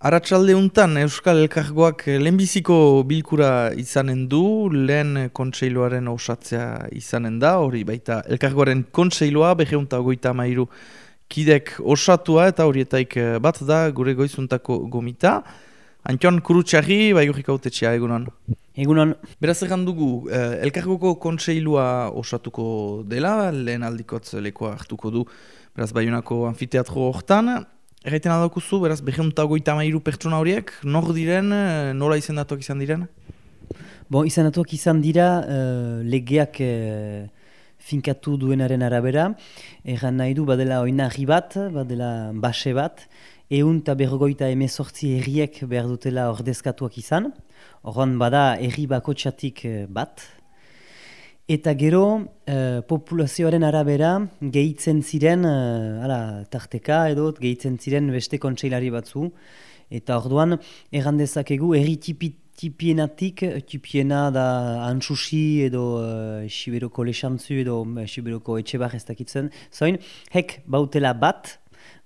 Aratsalde untan Euskal Elkargoak lehenbiziko bilkura izanen du, lehen kontseiloaren osatzea izanen da, hori baita Elkargoaren kontseiloa, beheunta goita mairu kidek osatua eta horietaik bat da gure goizuntako gomita. Antion Kurutxarri, bai hurrik autetxea, egunon. Egunon. Beraz egan dugu, eh, Elkargoko kontseilua osatuko dela, lehen aldikotz lekoa hartuko du, beraz baiunako anfiteatro hortan, Erraiten adakuzu, beraz, behemta goita mairu pertsona horiek, nor diren, eh, nola izendatuak izan diren? Bon, izendatuak izan dira, uh, legeak uh, finkatu duenaren arabera, erran nahi du, badela oinarri bat, badela base bat, eun eta berrogoita emezortzi erriek behar dutela ordezkatuak izan, horren bada erri bakotxatik bat, Eta gero, uh, populazioaren arabera, gehitzen ziren, uh, ala, tarteka edo, gehitzen ziren beste kontseilari batzu. Eta orduan, errandezakegu, erri tipi, tipienatik, tipiena da antsusi edo uh, siberoko lesantzu edo uh, siberoko etxe bar ez dakitzen. Zoin, hek bautela bat,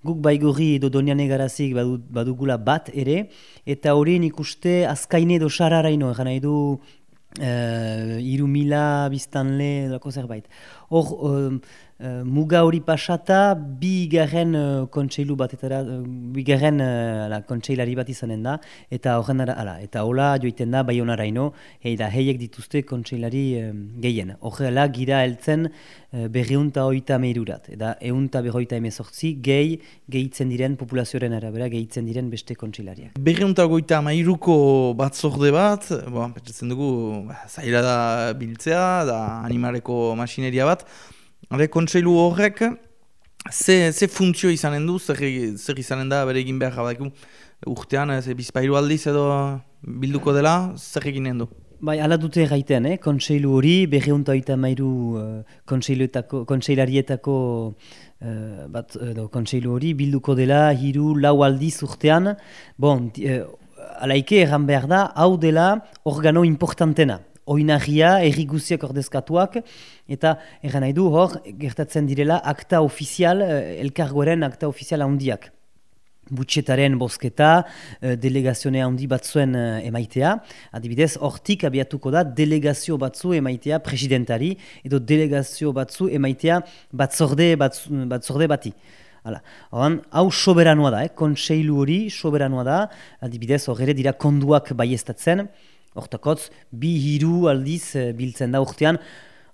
guk baigorri edo donian egarazik badugula bat ere, eta hori nik uste azkaine edo sararaino, egan nahi du uh, iru mila biztanle dako zerbait. Hor, uh, uh, muga hori pasata, bi garen uh, kontseilu bat, eta uh, bi garen uh, kontseilari bat izanen da, eta horren ala, eta hola joiten da bai honaraino, hei da, heiek dituzte kontseilari uh, gehien. Horrela, gira heltzen uh, berriunta oita meirurat, eta eunta berroita emezortzi, gehi, gehitzen diren populazioaren arabera, gehitzen diren beste kontseilariak. Berriunta goita mairuko bat zorde bat, bo, dugu, zaila da biltzea, da animareko masineria bat. Hale, kontseilu horrek, ze, ze funtzio izanen du, zer, zer izanen da bere egin behar jabaiku urtean, ze bizpailu aldiz edo bilduko dela, zer eginen du? Bai, ala dute gaiten, eh? kontseilu hori, berreunta oita mairu uh, kontseilarietako uh, bat, edo, kontseilu hori, bilduko dela, hiru lau aldiz urtean, bon, uh, alaike erran behar da, hau dela organo importantena oinagia, erri guziak ordezkatuak, eta erran nahi du hor, gertatzen direla akta ofizial, eh, elkargoaren akta ofizial handiak. Butxetaren bosketa, eh, delegazione handi batzuen eh, emaitea, adibidez, hortik abiatuko da delegazio batzu emaitea presidentari, edo delegazio batzu emaitea batzorde, batzorde bati. Hala, hau soberanua da, eh? kontseilu hori soberanua da, adibidez, horre dira konduak baiestatzen, Hortakotz, bi hiru aldiz uh, biltzen da urtean,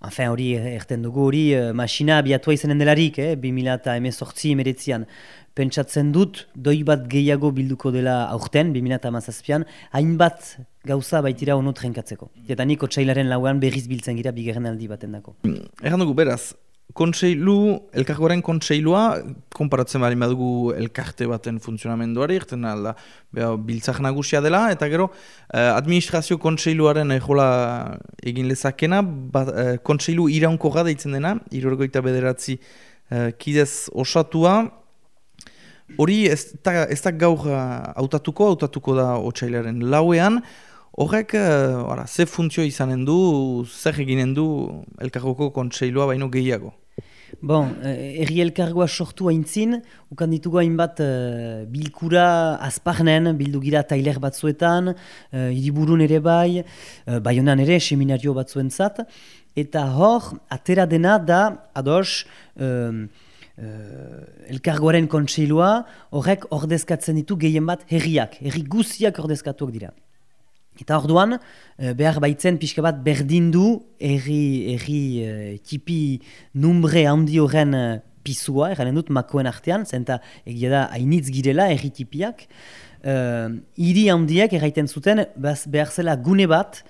Enfin, hori eh, erten dugu hori uh, masina abiatua izanen delarik, eh, 2000 eta emezortzi emeretzian. Pentsatzen dut, doi bat gehiago bilduko dela aurten, 2000 eta hainbat gauza baitira honot renkatzeko. Eta niko txailaren lauan berriz biltzen gira bigarren aldi baten dako. Erran dugu, beraz, kontseilu, elkargoaren kontseilua, konparatzen bari badugu elkarte baten funtzionamenduari, erten alda, beha, biltzak nagusia dela, eta gero, eh, administrazio kontseiluaren ejola egin lezakena, ba, eh, kontseilu iraunko deitzen dena, irorgoita bederatzi eh, kidez osatua, hori ez da gaur hautatuko, hautatuko da otxailaren lauean, Horrek, uh, ze funtzio izanen du, zer eginen du elkargoko kontseilua baino gehiago? Bon, eh, erri elkargoa sortu haintzin, ukan ditugu hainbat uh, bilkura azparnen, bildugira tailer batzuetan, uh, iriburun ere bai, uh, baionan ere seminario batzuentzat, eta hor, atera dena da, ados, uh, elkargoaren kontseilua, horrek ordezkatzen ditu gehien bat herriak, herri guziak ordezkatuak dira. Eta orduan, eh, behar baitzen pixka bat berdindu erri, erri uh, tipi numbre handi horren uh, pisua, erren dut makoen artean, zenta egia da hainitz girela erri tipiak. Uh, iri handiak erraiten zuten behar zela gune bat,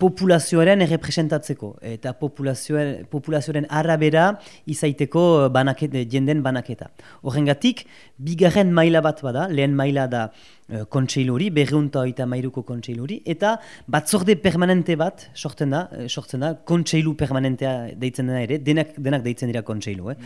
populazioaren errepresentatzeko eta populazioaren, populazioaren arabera izaiteko eh, banaket, jenden banaketa. Horrengatik, bigarren maila bat bada, lehen maila da uh, kontseiluri, berreunta oita mairuko kontseiluri, eta batzorde permanente bat sortzen da, eh, sortzen da kontseilu permanentea deitzen dena ere, denak, denak deitzen dira kontseilu. Eh?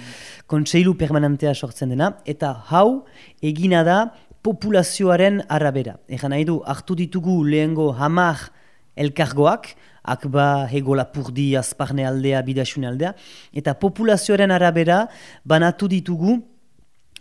Kontseilu permanentea sortzen dena, eta hau egina da populazioaren arabera. Egan nahi du, hartu ditugu lehengo hamar elkargoak, akba, hego lapurdi, azparne aldea, bidasune aldea, eta populazioaren arabera banatu ditugu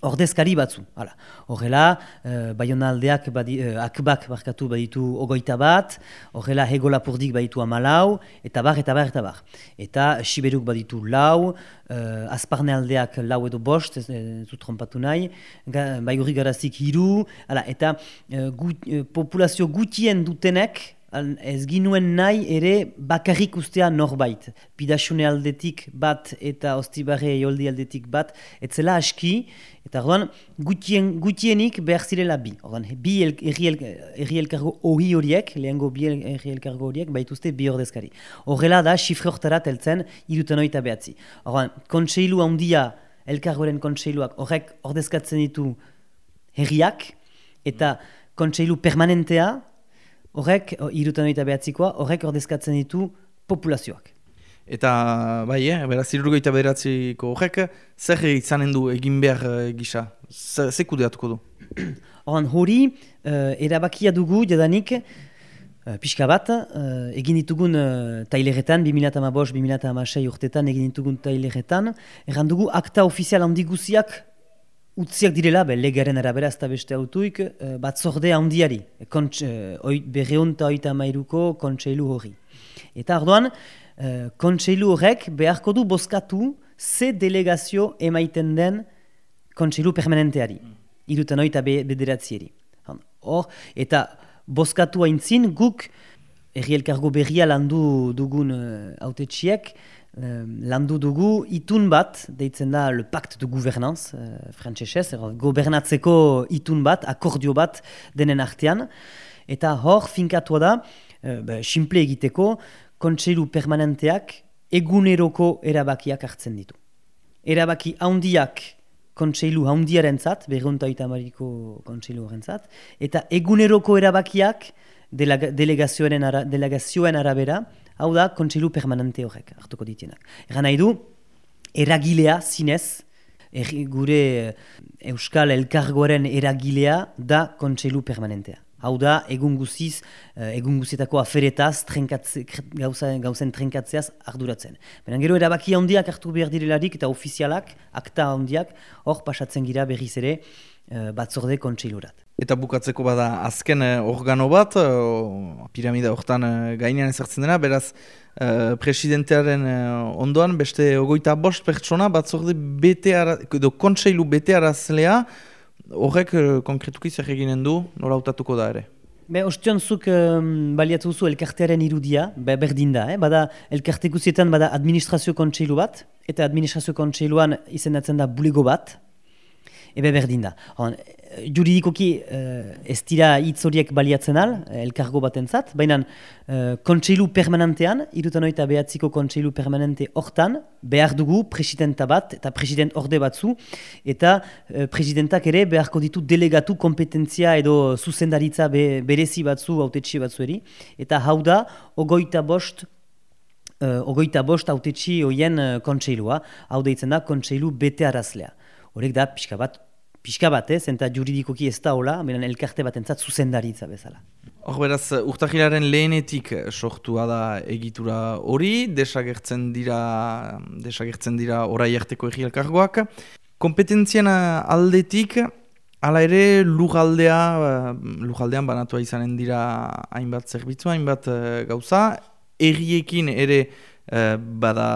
ordezkari batzu. Hala. Horrela, uh, Bayona aldeak badi, uh, akbak barkatu baditu ogoita bat, horrela hego lapurdik baditu amalau, eta bar, eta bar, eta bar. Eta Siberuk baditu lau, uh, Azparne aldeak lau edo bost, ez, ez trompatu nahi, ga, bai garazik hiru, hala, eta uh, gut, uh, populazio gutien dutenek, ez ginuen nahi ere bakarrik ustea norbait. Pidasune aldetik bat eta ostibarre joldi aldetik bat, etzela aski, eta orduan gutien, gutienik behar zirela bi. Orduan, bi erri elkargo hori horiek, lehengo bi erri elkargo horiek, baituzte bi ordezkari. Horrela da, xifre horretarat eltzen, iruten oita behatzi. Orduan, kontseilu handia, elkargoren kontseiluak horrek ordezkatzen ditu herriak, eta kontseilu permanentea, horrek, irutan oita behatzikoa, horrek ordezkatzen ditu populazioak. Eta, bai, eh, beraz, irurgoita bederatziko horrek, zer izanen du egin behar uh, gisa? Zer kudeatuko du? Horan, hori, uh, erabakia dugu, jadanik, uh, pixka bat, uh, egin ditugun uh, taileretan, 2008-2006 urtetan egin ditugun taileretan, erran dugu akta ofizial handiguziak utziak direla, be, legaren arabera ez da beste autuik, uh, bat zorde handiari, kontx, uh, berreunta oita mairuko kontseilu hori. Eta ardoan, kontseilu horrek beharko du bozkatu ze delegazio emaiten den kontseilu permanenteari, irutan oita be, bederatzieri. Hor, eta bozkatu haintzin guk, erri elkargo berria landu dugun uh, landu dugu itun bat, deitzen da le pacte de gouvernance, uh, frantzesez, gobernatzeko itun bat, akordio bat denen artean, eta hor finkatu da, uh, simple egiteko, kontseilu permanenteak eguneroko erabakiak hartzen ditu. Erabaki handiak kontseilu handiaren zat, berronta eta mariko kontseilu zat, eta eguneroko erabakiak delegazioen, ara, delegazioen arabera, hau da kontseilu permanente horrek hartuko ditienak. Egan nahi du, eragilea zinez, er, gure eh, Euskal Elkargoaren eragilea da kontseilu permanentea. Hau da, egun guziz, eh, egun guzietako aferetaz, gauzen trenkatzeaz arduratzen. Baina gero erabaki handiak hartu behar direlarik eta ofizialak, akta handiak, hor pasatzen gira berriz ere eh, batzorde kontseilurat. Eta bukatzeko bada azken eh, organo bat, piramida hortan gainean ezartzen dena, beraz presidentearen ondoan beste ogoita bost pertsona batzorde bete edo kontseilu bete arazlea, horrek uh, konkretuki zer eginen du, nola hautatuko da ere? Be, ostion zuk um, baliatu zu elkartearen irudia, be, berdin da, eh? bada elkarte guzietan bada administrazio kontseilu bat, eta administrazio kontseiluan izendatzen da bulego bat, ebe berdin da. Hon, juridikoki uh, ez dira hitz horiek baliatzen al, elkargo bat entzat, baina uh, kontseilu permanentean, irutan oita behatziko kontseilu permanente hortan, behar dugu presidenta bat eta president orde batzu, eta uh, presidentak ere beharko ditu delegatu kompetentzia edo zuzendaritza be, berezi batzu, autetxi batzueri, eta hau da, ogoita bost, uh, ogoita bost autetxi hoien uh, kontseilua, hau deitzen da kontseilu bete arazlea. Horek da, pixka bat, pixka bat, ez, eta juridikoki ez da hola, benen elkarte bat entzat zuzendaritza bezala. Hor beraz, urtahilaren lehenetik sortua da egitura hori, desagertzen dira, desagertzen dira orai arteko egi elkargoak. Kompetentzian aldetik, Hala ere, lugaldea, lugaldean banatua izanen dira hainbat zerbitzu, hainbat uh, gauza. Erriekin ere uh, bada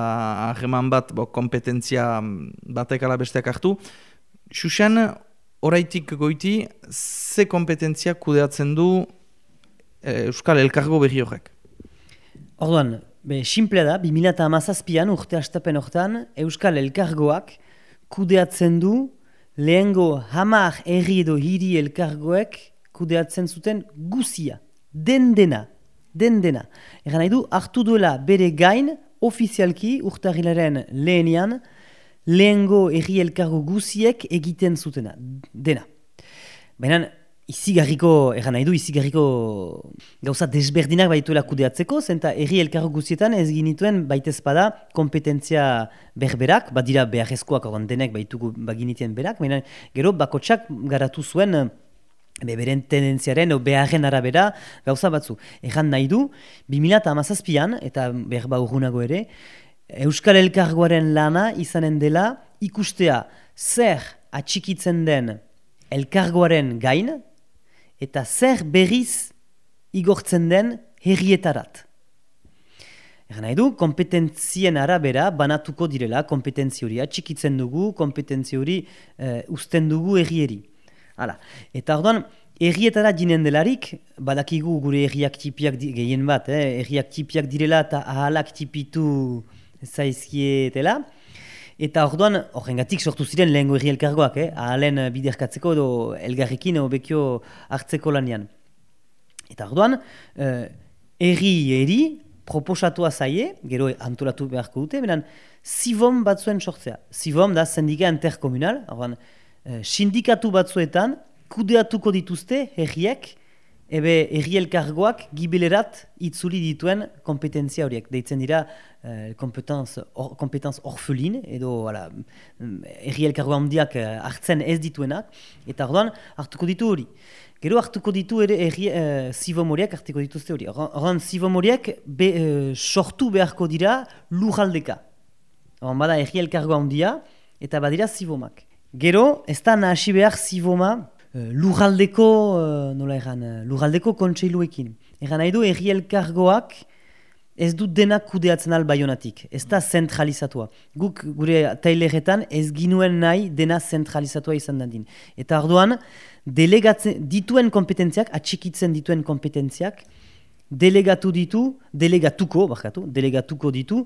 ahreman bat, bo, kompetentzia batek ala besteak hartu. Xuxan, oraitik goiti, ze kompetentzia kudeatzen du e, Euskal Elkargo berri horrek? Orduan, be, simple da, 2008an urte astapen hortan, Euskal Elkargoak kudeatzen du lehengo hamar erri edo hiri elkargoek kudeatzen zuten guzia, den dena, den dena. Egan nahi du, hartu duela bere gain, ofizialki urtarilaren lehenian, lehengo erri elkargo guziek egiten zutena, dena. Baina, izigarriko, erran nahi du, izigarriko gauza desberdinak baituela kudeatzeko, zenta erri elkargo guzietan ez ginituen baitez bada kompetentzia berberak, badira beharrezkoak ordan denek baitugu baginitien berak, baina gero bakotsak garatu zuen beberen tendentziaren o beharren arabera gauza batzu. Erran nahi du, 2008an, eta behar ba ere, Euskal Elkargoaren lana izanen dela ikustea zer atxikitzen den elkargoaren gain, eta zer berriz igortzen den herrietarat. Egan nahi du, kompetentzien arabera banatuko direla kompetentzi hori atxikitzen dugu, kompetentzi hori uh, usten dugu errieri. Hala. Eta orduan, errietara jinen delarik, badakigu gure erriak tipiak gehien bat, eh? erriak tipiak direla eta ahalak tipitu zaizkietela. Eta orduan, horrengatik sortu ziren lehengo erri elkargoak, eh? ahalen biderkatzeko edo elgarrekin obekio hartzeko lanian. Eta orduan, uh, erri eri proposatua zaie, gero antolatu beharko dute, benen zibom batzuen sortzea. Zibom da sendika interkomunal, orduan, sindikatu batzuetan, kudeatuko dituzte herriek, ebe erri elkargoak gibelerat itzuli dituen kompetentzia horiek. Deitzen dira uh, kompetenz orfelin, edo erri elkargoa handiak uh, hartzen ez dituenak, eta orduan hartuko ditu hori. Gero hartuko ditu ere erri, uh, zibomoriak hartuko dituzte hori. Horren zibomoriak be, uh, sortu beharko dira lujaldeka. Horren bada erri elkargoa handia eta badira zibomak. Gero ez da nahasi behar ziboma uh, lujaldeko, uh, nola erran, uh, lujaldeko kontseiluekin. Erran nahi du erri elkargoak ez du denak kudeatzen al baionatik. Ez da zentralizatua. Guk gure taileretan ez ginuen nahi dena zentralizatua izan dadin. Eta orduan, delegatzen dituen kompetentziak, atxikitzen dituen kompetentziak, delegatu ditu, delegatuko, bakatu, delegatuko ditu,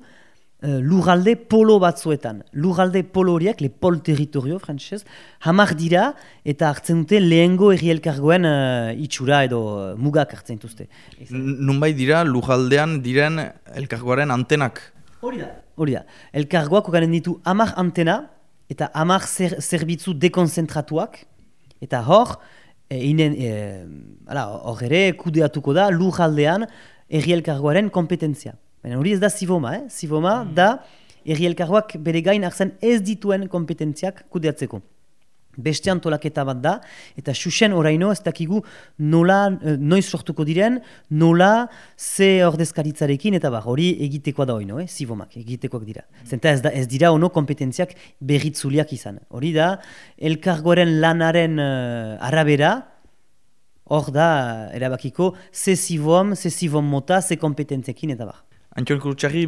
uh, lurralde polo batzuetan. Lurralde polo horiek, le pol territorio, frantzez, hamar dira eta hartzen dute lehengo erri elkargoen uh, itxura edo uh, mugak hartzen duzte. Nunbai dira, lurraldean diren elkargoaren antenak? Hori da. Hori da. Elkargoak okaren ditu hamar antena eta hamar zerbitzu dekonzentratuak, Eta hor, e, e, hor ere kudeatuko da lujaldean errielkargoaren kompetentzia. Baina hori ez da ziboma, eh? ziboma mm. da errielkargoak bere gain hartzen ez dituen kompetentziak kudeatzeko beste antolaketa bat da, eta xuxen oraino ez dakigu nola, eh, noiz sortuko diren, nola ze ordezkaritzarekin, eta bar, hori egitekoa da oino, eh? zibomak, egitekoak dira. Zenta ez, da, ez dira ono kompetentziak berritzuliak izan. Hori da, elkargoaren lanaren uh, arabera, hor da, erabakiko, ze zibom, ze zibom mota, ze kompetentziakin, eta bar. Antion Kurutxarri,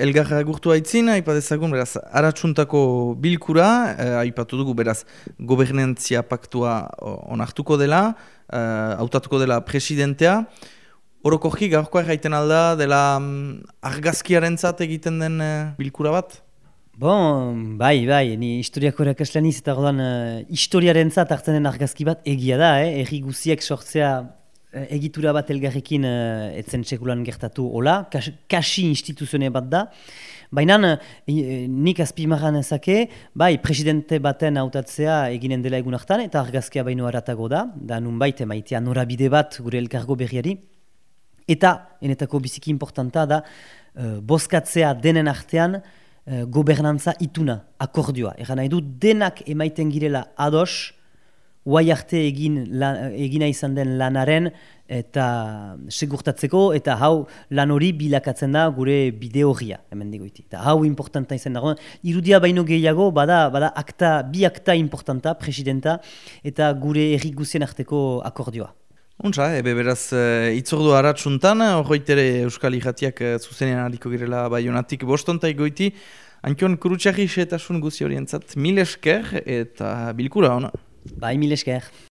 elgarra gurtu haitzin, haipadezagun, beraz, aratsuntako bilkura, eh, haipatu dugu, beraz, gobernantzia paktua onartuko dela, eh, hautatuko dela presidentea. Orokorki, gaurkoa erraiten alda, dela mm, argazkiaren egiten den eh, bilkura bat? Bon, bai, bai, ni historiako erakaslean eta gordan, uh, historiaren zat hartzen den argazki bat egia da, eh? erri guziek sortzea Eh, egitura bat elgarrekin uh, etzen txekulan gertatu hola, kas, kasi instituzione bat da. Baina uh, nik azpimarran ezake, bai, presidente baten hautatzea eginen dela egun hartan, eta argazkia baino aratago da, da nun baite maitea norabide bat gure elkargo berriari. Eta, enetako biziki importanta da, uh, boskatzea denen artean, uh, gobernantza ituna, akordioa. Egan nahi du, denak emaiten girela ados, guai arte egin egina izan den lanaren eta segurtatzeko eta hau lan hori bilakatzen da gure bideo horria hemen digoiti. Eta hau importanta izan dago. Irudia baino gehiago bada, bada akta, bi akta importanta, presidenta, eta gure errik guzien arteko akordioa. Untsa, ebe beraz, uh, itzordu haratsuntan, horreitere Euskal Ijatiak uh, zuzenean hariko girela baionatik bostonta goiti, Antion kurutxarri eta sun guzi horientzat mil esker eta bilkura hona. Bai, mil esker.